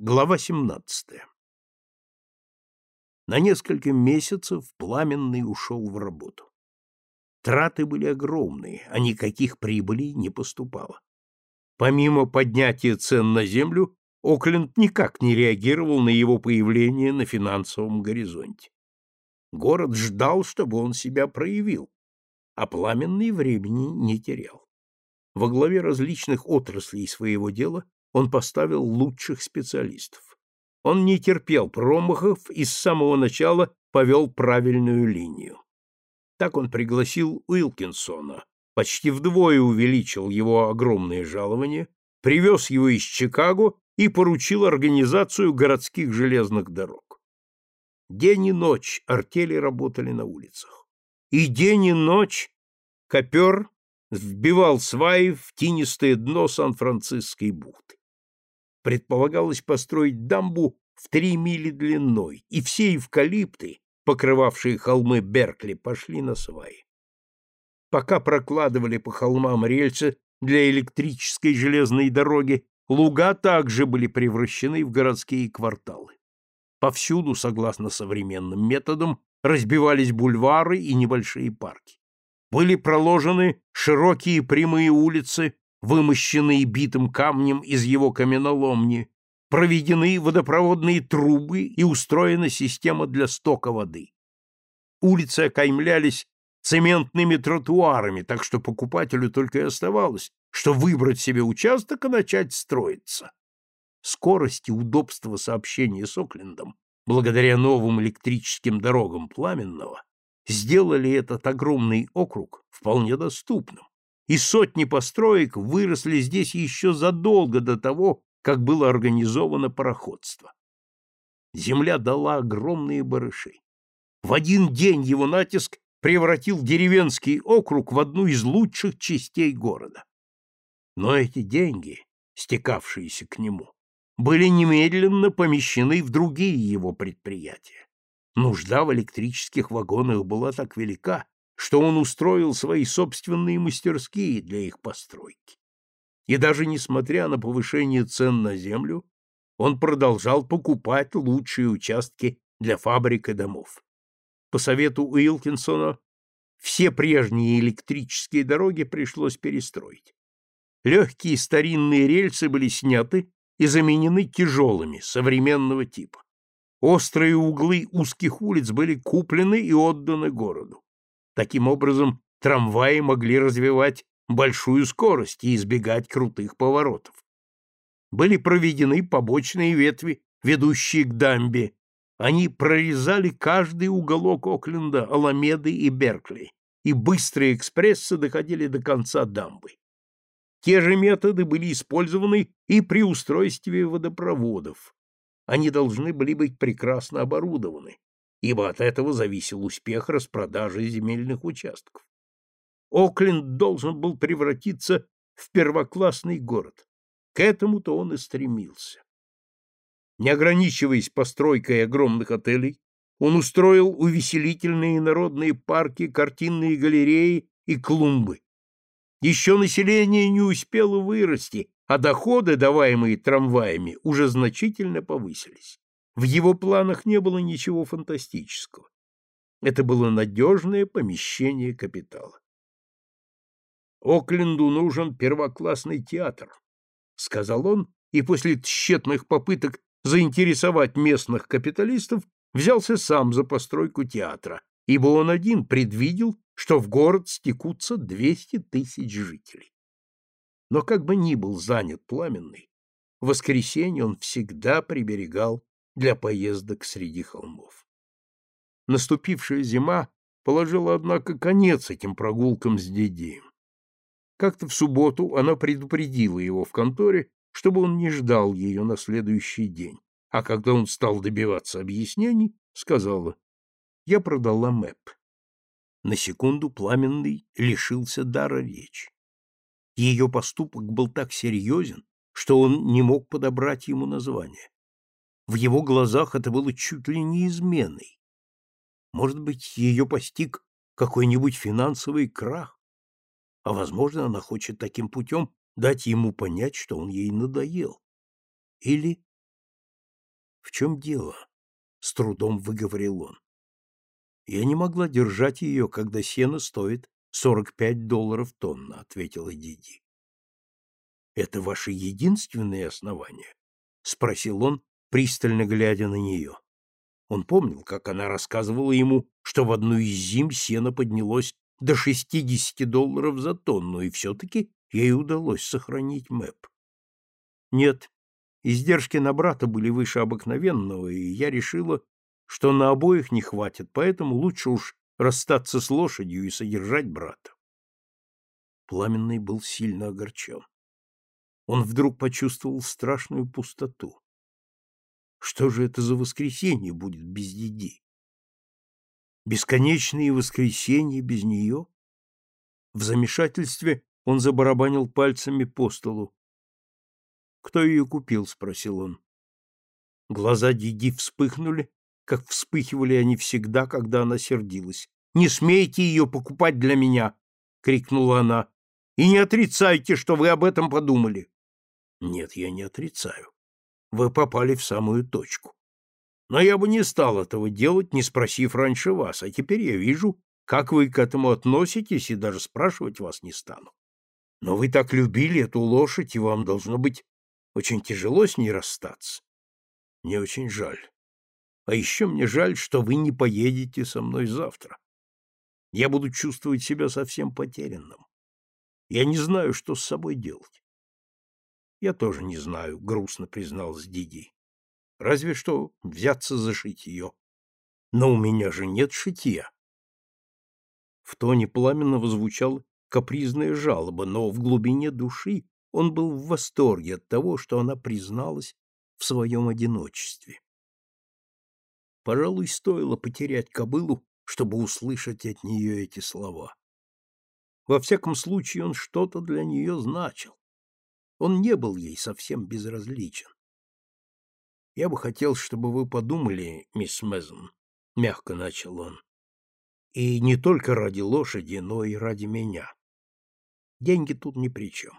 Глава 17. На несколько месяцев Пламенный ушел в работу. Траты были огромные, а никаких прибылей не поступало. Помимо поднятия цен на землю, Окленд никак не реагировал на его появление на финансовом горизонте. Город ждал, чтобы он себя проявил, а Пламенный времени не терял. Во главе различных отраслей своего дела он поставил лучших специалистов. Он не терпел промахов и с самого начала повел правильную линию. Так он пригласил Уилкинсона, почти вдвое увеличил его огромное жалование, привез его из Чикаго и поручил организацию городских железных дорог. День и ночь артели работали на улицах. И день и ночь копер вбивал сваи в тинистое дно Сан-Франциской бухты предполагалось построить дамбу в три мили длиной, и все эвкалипты, покрывавшие холмы Беркли, пошли на сваи. Пока прокладывали по холмам рельсы для электрической железной дороги, луга также были превращены в городские кварталы. Повсюду, согласно современным методам, разбивались бульвары и небольшие парки. Были проложены широкие прямые улицы вымощенные битым камнем из его каменоломни, проведены водопроводные трубы и устроена система для стока воды. Улицы окаймлялись цементными тротуарами, так что покупателю только и оставалось, что выбрать себе участок и начать строиться. Скорость и удобство сообщения с Оклендом, благодаря новым электрическим дорогам Пламенного, сделали этот огромный округ вполне доступным и сотни построек выросли здесь еще задолго до того, как было организовано пароходство. Земля дала огромные барыши. В один день его натиск превратил деревенский округ в одну из лучших частей города. Но эти деньги, стекавшиеся к нему, были немедленно помещены в другие его предприятия. Нужда в электрических вагонах была так велика, что он устроил свои собственные мастерские для их постройки. И даже несмотря на повышение цен на землю, он продолжал покупать лучшие участки для фабрик и домов. По совету Уилкинсона все прежние электрические дороги пришлось перестроить. Легкие старинные рельсы были сняты и заменены тяжелыми, современного типа. Острые углы узких улиц были куплены и отданы городу. Таким образом, трамваи могли развивать большую скорость и избегать крутых поворотов. Были проведены побочные ветви, ведущие к дамбе. Они прорезали каждый уголок Окленда, Аламеды и Беркли, и быстрые экспрессы доходили до конца дамбы. Те же методы были использованы и при устройстве водопроводов. Они должны были быть прекрасно оборудованы, ибо от этого зависел успех распродажи земельных участков. Окленд должен был превратиться в первоклассный город. К этому-то он и стремился. Не ограничиваясь постройкой огромных отелей, он устроил увеселительные народные парки, картинные галереи и клумбы. Еще население не успело вырасти, а доходы, даваемые трамваями, уже значительно повысились. В его планах не было ничего фантастического. Это было надежное помещение капитала. «Окленду нужен первоклассный театр», — сказал он, и после тщетных попыток заинтересовать местных капиталистов взялся сам за постройку театра, ибо он один предвидел, что в город стекутся 200 тысяч жителей. Но как бы ни был занят Пламенный, в воскресенье он всегда приберегал для поездок среди холмов. Наступившая зима положила, однако, конец этим прогулкам с Дидием. Как-то в субботу она предупредила его в конторе, чтобы он не ждал ее на следующий день, а когда он стал добиваться объяснений, сказала, «Я продала МЭП». На секунду Пламенный лишился дара речи. Ее поступок был так серьезен, что он не мог подобрать ему название. В его глазах это было чуть ли не изменой. Может быть, ее постиг какой-нибудь финансовый крах? А, возможно, она хочет таким путем дать ему понять, что он ей надоел. Или В чем дело? С трудом выговорил он. Я не могла держать ее, когда сено стоит 45 долларов тонна, ответила Диди. Это ваше единственное основание? спросил он, пристально глядя на нее. Он помнил, как она рассказывала ему, что в одну из зим сено поднялось до 60 долларов за тонну, и все-таки ей удалось сохранить МЭП. Нет, издержки на брата были выше обыкновенного, и я решила, что на обоих не хватит, поэтому лучше уж расстаться с лошадью и содержать брата. Пламенный был сильно огорчен. Он вдруг почувствовал страшную пустоту. Что же это за воскресенье будет без Диди? Бесконечные воскресенья без нее? В замешательстве он забарабанил пальцами по столу. «Кто ее купил?» — спросил он. Глаза Диди вспыхнули, как вспыхивали они всегда, когда она сердилась. «Не смейте ее покупать для меня!» — крикнула она. «И не отрицайте, что вы об этом подумали!» «Нет, я не отрицаю. Вы попали в самую точку. Но я бы не стал этого делать, не спросив раньше вас, а теперь я вижу, как вы к этому относитесь, и даже спрашивать вас не стану. Но вы так любили эту лошадь, и вам, должно быть, очень тяжело с ней расстаться. Мне очень жаль. А еще мне жаль, что вы не поедете со мной завтра. Я буду чувствовать себя совсем потерянным. Я не знаю, что с собой делать. Я тоже не знаю, грустно призналась Диди. Разве что взяться за шитье. Но у меня же нет шитья. В тоне пламенного звучала капризная жалоба, но в глубине души он был в восторге от того, что она призналась в своем одиночестве. Пожалуй, стоило потерять кобылу, чтобы услышать от нее эти слова. Во всяком случае, он что-то для нее значил. Он не был ей совсем безразличен. «Я бы хотел, чтобы вы подумали, мисс Мезон», — мягко начал он, — «и не только ради лошади, но и ради меня. Деньги тут ни при чем.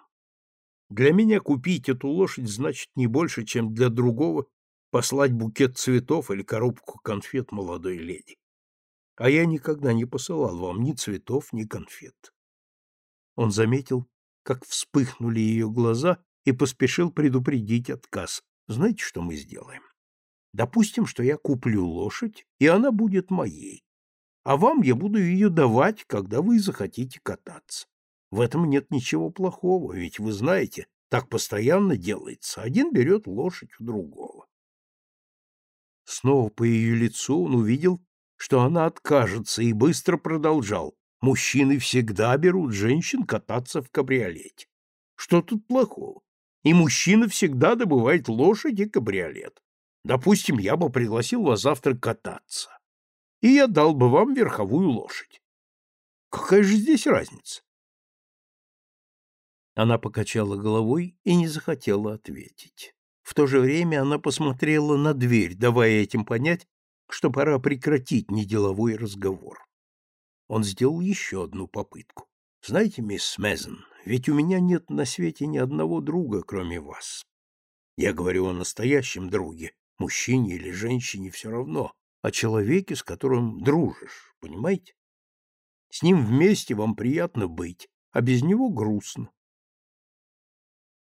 Для меня купить эту лошадь значит не больше, чем для другого послать букет цветов или коробку конфет молодой леди. А я никогда не посылал вам ни цветов, ни конфет. Он заметил, как вспыхнули ее глаза, и поспешил предупредить отказ. Знаете, что мы сделаем? Допустим, что я куплю лошадь, и она будет моей. А вам я буду ее давать, когда вы захотите кататься. В этом нет ничего плохого, ведь вы знаете, так постоянно делается. Один берет лошадь у другого. Снова по ее лицу он увидел, что она откажется, и быстро продолжал. Мужчины всегда берут женщин кататься в кабриолете. Что тут плохого? И мужчина всегда добывает лошадь и кабриолет. Допустим, я бы пригласил вас завтра кататься. И я дал бы вам верховую лошадь. Какая же здесь разница? Она покачала головой и не захотела ответить. В то же время она посмотрела на дверь, давая этим понять, что пора прекратить неделовой разговор. Он сделал еще одну попытку. «Знаете, мисс Мезен, ведь у меня нет на свете ни одного друга, кроме вас. Я говорю о настоящем друге, мужчине или женщине все равно, о человеке, с которым дружишь, понимаете? С ним вместе вам приятно быть, а без него грустно.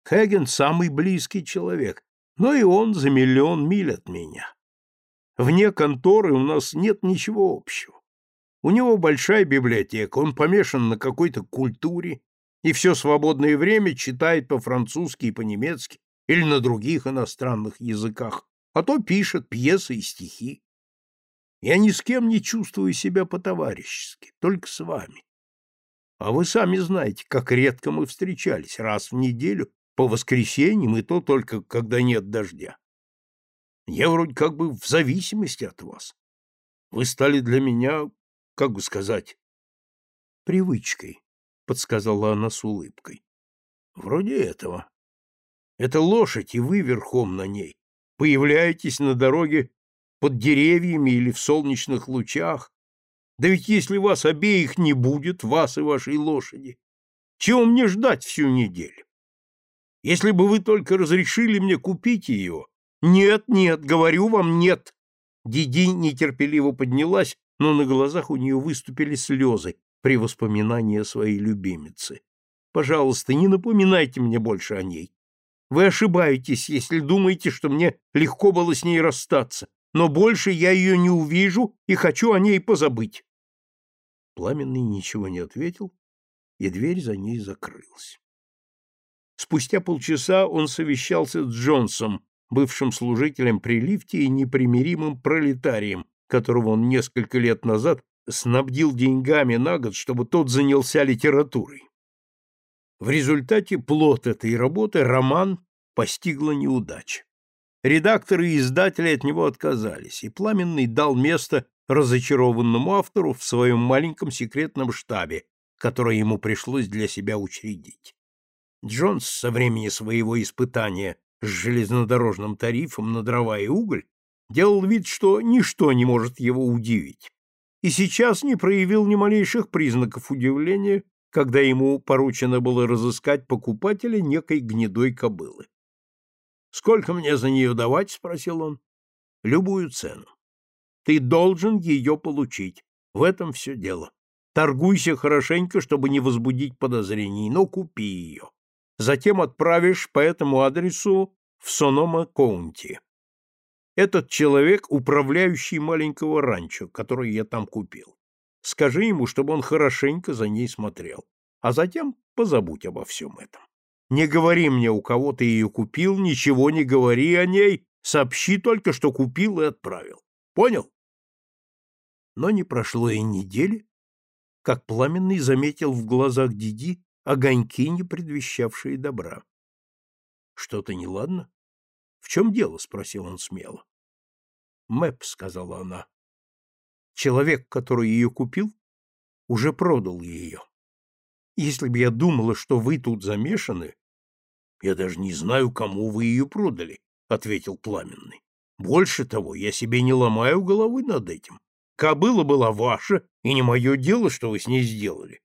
Хеген самый близкий человек, но и он за миллион миль от меня. Вне конторы у нас нет ничего общего. У него большая библиотека, он помешан на какой-то культуре и все свободное время читает по-французски и по-немецки или на других иностранных языках, а то пишет пьесы и стихи. Я ни с кем не чувствую себя по-товарищески, только с вами. А вы сами знаете, как редко мы встречались, раз в неделю, по воскресеньям, и то только, когда нет дождя. Я вроде как бы в зависимости от вас. Вы стали для меня, как бы сказать, привычкой, — подсказала она с улыбкой. Вроде этого. Это лошадь, и вы верхом на ней. Появляетесь на дороге под деревьями или в солнечных лучах. Да ведь если вас обеих не будет, вас и вашей лошади, чего мне ждать всю неделю? Если бы вы только разрешили мне купить ее, Нет, нет, говорю вам, нет. Диди нетерпеливо поднялась, но на глазах у нее выступили слезы при воспоминании о своей любимице. Пожалуйста, не напоминайте мне больше о ней. Вы ошибаетесь, если думаете, что мне легко было с ней расстаться, но больше я ее не увижу и хочу о ней позабыть. Пламенный ничего не ответил, и дверь за ней закрылась. Спустя полчаса он совещался с Джонсом, бывшим служителем при лифте и непримиримым пролетарием, которого он несколько лет назад снабдил деньгами на год, чтобы тот занялся литературой. В результате плод этой работы, роман, постигла неудача. Редакторы и издатели от него отказались, и Пламенный дал место разочарованному автору в своем маленьком секретном штабе, которое ему пришлось для себя учредить. Джонс со времени своего испытания с железнодорожным тарифом на дрова и уголь делал вид, что ничто не может его удивить, и сейчас не проявил ни малейших признаков удивления, когда ему поручено было разыскать покупателя некой гнедой кобылы. «Сколько мне за нее давать?» — спросил он. «Любую цену. Ты должен ее получить. В этом все дело. Торгуйся хорошенько, чтобы не возбудить подозрений, но купи ее. Затем отправишь по этому адресу в Сонома-Коунти. Этот человек — управляющий маленького ранчо, который я там купил. Скажи ему, чтобы он хорошенько за ней смотрел. А затем позабудь обо всем этом. Не говори мне, у кого ты ее купил, ничего не говори о ней, сообщи только, что купил и отправил. Понял? Но не прошло и недели, как Пламенный заметил в глазах Диди огоньки, не предвещавшие добра. — Что-то неладно? — В чем дело? — спросил он смело. — Мэп, — сказала она. — Человек, который ее купил, уже продал ее. Если бы я думала, что вы тут замешаны... — Я даже не знаю, кому вы ее продали, — ответил Пламенный. — Больше того, я себе не ломаю головы над этим. Кобыла была ваша, и не мое дело, что вы с ней сделали.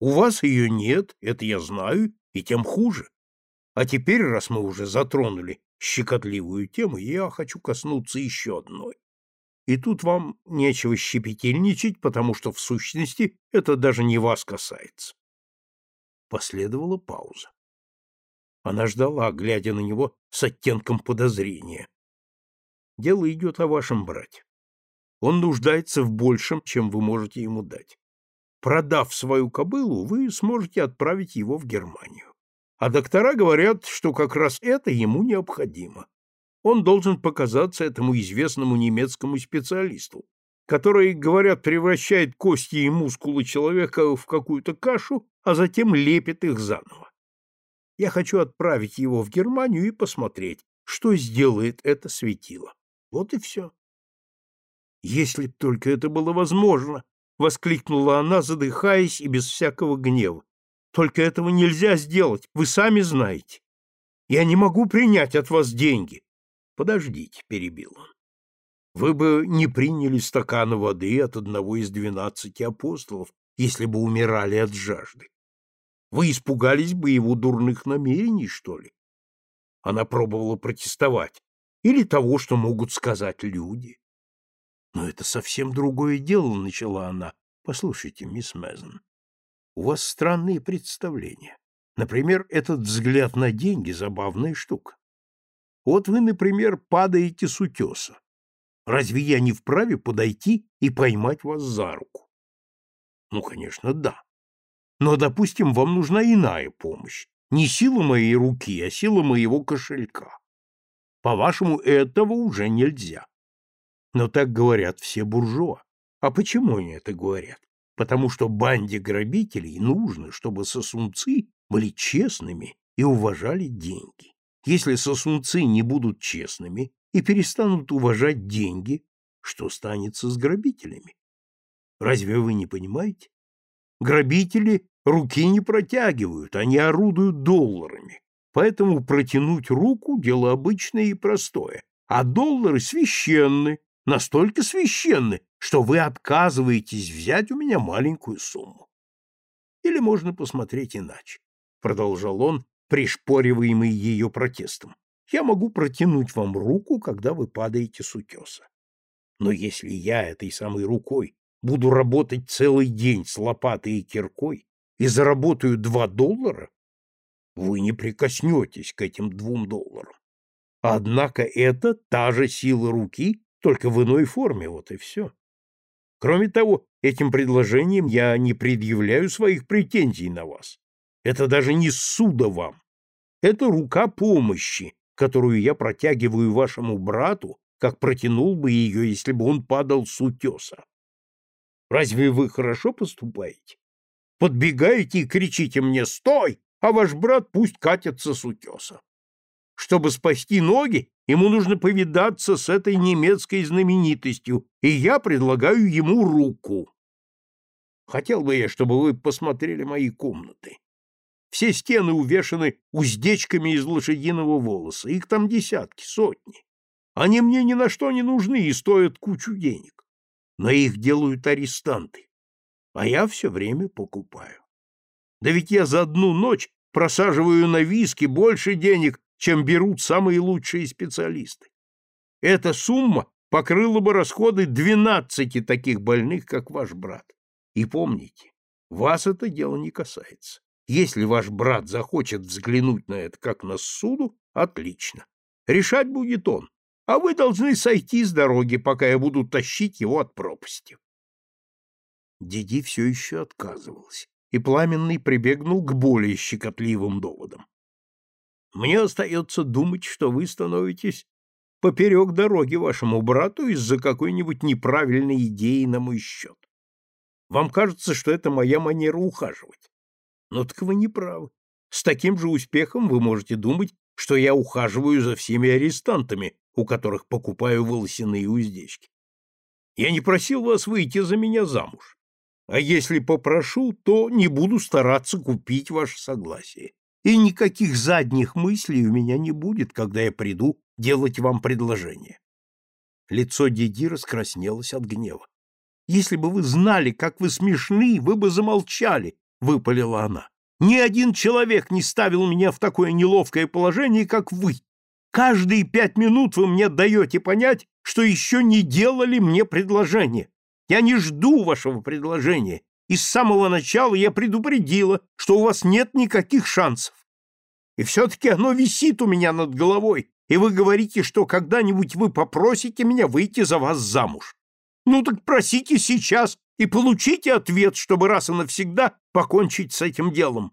У вас ее нет, это я знаю, и тем хуже. А теперь, раз мы уже затронули щекотливую тему, я хочу коснуться еще одной. И тут вам нечего щепетильничать, потому что, в сущности, это даже не вас касается. Последовала пауза. Она ждала, глядя на него с оттенком подозрения. Дело идет о вашем брате. Он нуждается в большем, чем вы можете ему дать. Продав свою кобылу, вы сможете отправить его в Германию. А доктора говорят, что как раз это ему необходимо. Он должен показаться этому известному немецкому специалисту, который, говорят, превращает кости и мускулы человека в какую-то кашу, а затем лепит их заново. Я хочу отправить его в Германию и посмотреть, что сделает это светило. Вот и все. Если б только это было возможно, воскликнула она, задыхаясь и без всякого гнева. Только этого нельзя сделать, вы сами знаете. Я не могу принять от вас деньги. Подождите, перебил он. Вы бы не приняли стакана воды от одного из двенадцати апостолов, если бы умирали от жажды. Вы испугались бы его дурных намерений, что ли? Она пробовала протестовать. Или того, что могут сказать люди. Но это совсем другое дело, начала она. Послушайте, мисс Мэзен, у вас странные представления. Например, этот взгляд на деньги — забавная штука. Вот вы, например, падаете с утеса. Разве я не вправе подойти и поймать вас за руку? Ну, конечно, да. Но, допустим, вам нужна иная помощь. Не сила моей руки, а сила моего кошелька. По-вашему, этого уже нельзя. Но так говорят все буржуа. А почему они это говорят? Потому что банде грабителей нужно, чтобы сосунцы были честными и уважали деньги. Если сосунцы не будут честными и перестанут уважать деньги, что станется с грабителями? Разве вы не понимаете? Грабители руки не протягивают, они орудуют долларами. Поэтому протянуть руку – дело обычное и простое, а доллары священны, настолько священны, что вы отказываетесь взять у меня маленькую сумму. Или можно посмотреть иначе, продолжал он, пришпориваемый ее протестом. я могу протянуть вам руку, когда вы падаете с утеса. Но если я этой самой рукой буду работать целый день с лопатой и киркой и заработаю два доллара, вы не прикоснетесь к этим двум долларам. Однако это та же сила руки, только в иной форме, вот и все. Кроме того, этим предложением я не предъявляю своих претензий на вас. Это даже не суда вам. Это рука помощи, которую я протягиваю вашему брату, как протянул бы ее, если бы он падал с утеса. Разве вы хорошо поступаете? Подбегаете и кричите мне «Стой!», а ваш брат пусть катится с утеса. Чтобы спасти ноги, ему нужно повидаться с этой немецкой знаменитостью, и я предлагаю ему руку. Хотел бы я, чтобы вы посмотрели мои комнаты. Все стены увешаны уздечками из лошадиного волоса. Их там десятки, сотни. Они мне ни на что не нужны и стоят кучу денег. Но их делают арестанты. А я все время покупаю. Да ведь я за одну ночь просаживаю на виски больше денег, чем берут самые лучшие специалисты. Эта сумма покрыла бы расходы двенадцати таких больных, как ваш брат. И помните, вас это дело не касается. Если ваш брат захочет взглянуть на это как на суду, отлично. Решать будет он, а вы должны сойти с дороги, пока я буду тащить его от пропасти. Диди все еще отказывался, и Пламенный прибегнул к более щекотливым доводам. Мне остается думать, что вы становитесь поперек дороги вашему брату из-за какой-нибудь неправильной идеи на мой счет. Вам кажется, что это моя манера ухаживать. Но так вы не правы. С таким же успехом вы можете думать, что я ухаживаю за всеми арестантами, у которых покупаю волосяные уздечки. Я не просил вас выйти за меня замуж. А если попрошу, то не буду стараться купить ваше согласие. И никаких задних мыслей у меня не будет, когда я приду делать вам предложение. Лицо Диди раскраснелось от гнева. Если бы вы знали, как вы смешны, вы бы замолчали, — выпалила она. «Ни один человек не ставил меня в такое неловкое положение, как вы. Каждые пять минут вы мне даете понять, что еще не делали мне предложение. Я не жду вашего предложения, и с самого начала я предупредила, что у вас нет никаких шансов. И все-таки оно висит у меня над головой, и вы говорите, что когда-нибудь вы попросите меня выйти за вас замуж. Ну так просите сейчас, и получите ответ, чтобы раз и навсегда покончить с этим делом.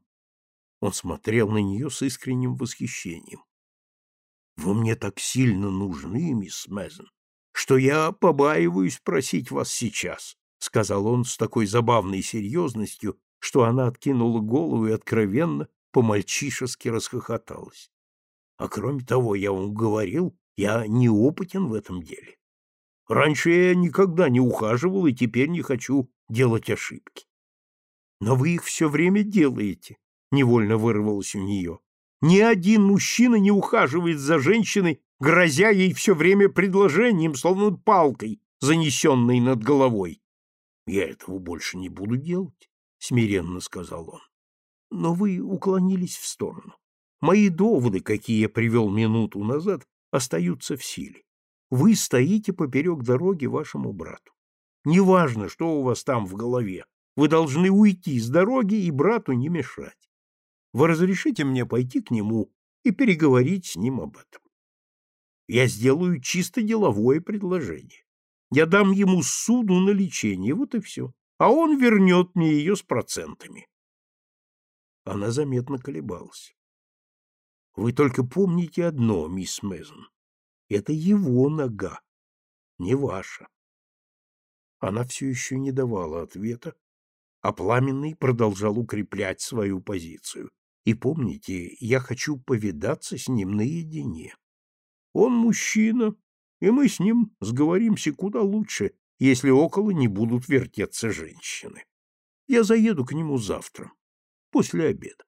Он смотрел на нее с искренним восхищением. Вы мне так сильно нужны, мисс Мезен, что я побаиваюсь просить вас сейчас, сказал он с такой забавной серьезностью, что она откинула голову и откровенно по-мальчишески расхохоталась. А кроме того, я вам говорил, я неопытен в этом деле. Раньше я никогда не ухаживал и теперь не хочу делать ошибки. Но вы их все время делаете, — невольно вырвалось у нее. Ни один мужчина не ухаживает за женщиной, грозя ей все время предложением, словно палкой, занесенной над головой. — Я этого больше не буду делать, — смиренно сказал он. Но вы уклонились в сторону. Мои доводы, какие я привел минуту назад, остаются в силе. Вы стоите поперек дороги вашему брату. Неважно, что у вас там в голове, вы должны уйти с дороги и брату не мешать. Вы разрешите мне пойти к нему и переговорить с ним об этом. Я сделаю чисто деловое предложение. Я дам ему суду на лечение, вот и все. А он вернет мне ее с процентами. Она заметно колебалась. Вы только помните одно, мисс Мезон. Это его нога, не ваша. Она все еще не давала ответа, а Пламенный продолжал укреплять свою позицию. И помните, я хочу повидаться с ним наедине. Он мужчина, и мы с ним сговоримся куда лучше, если около не будут вертеться женщины. Я заеду к нему завтра, после обеда.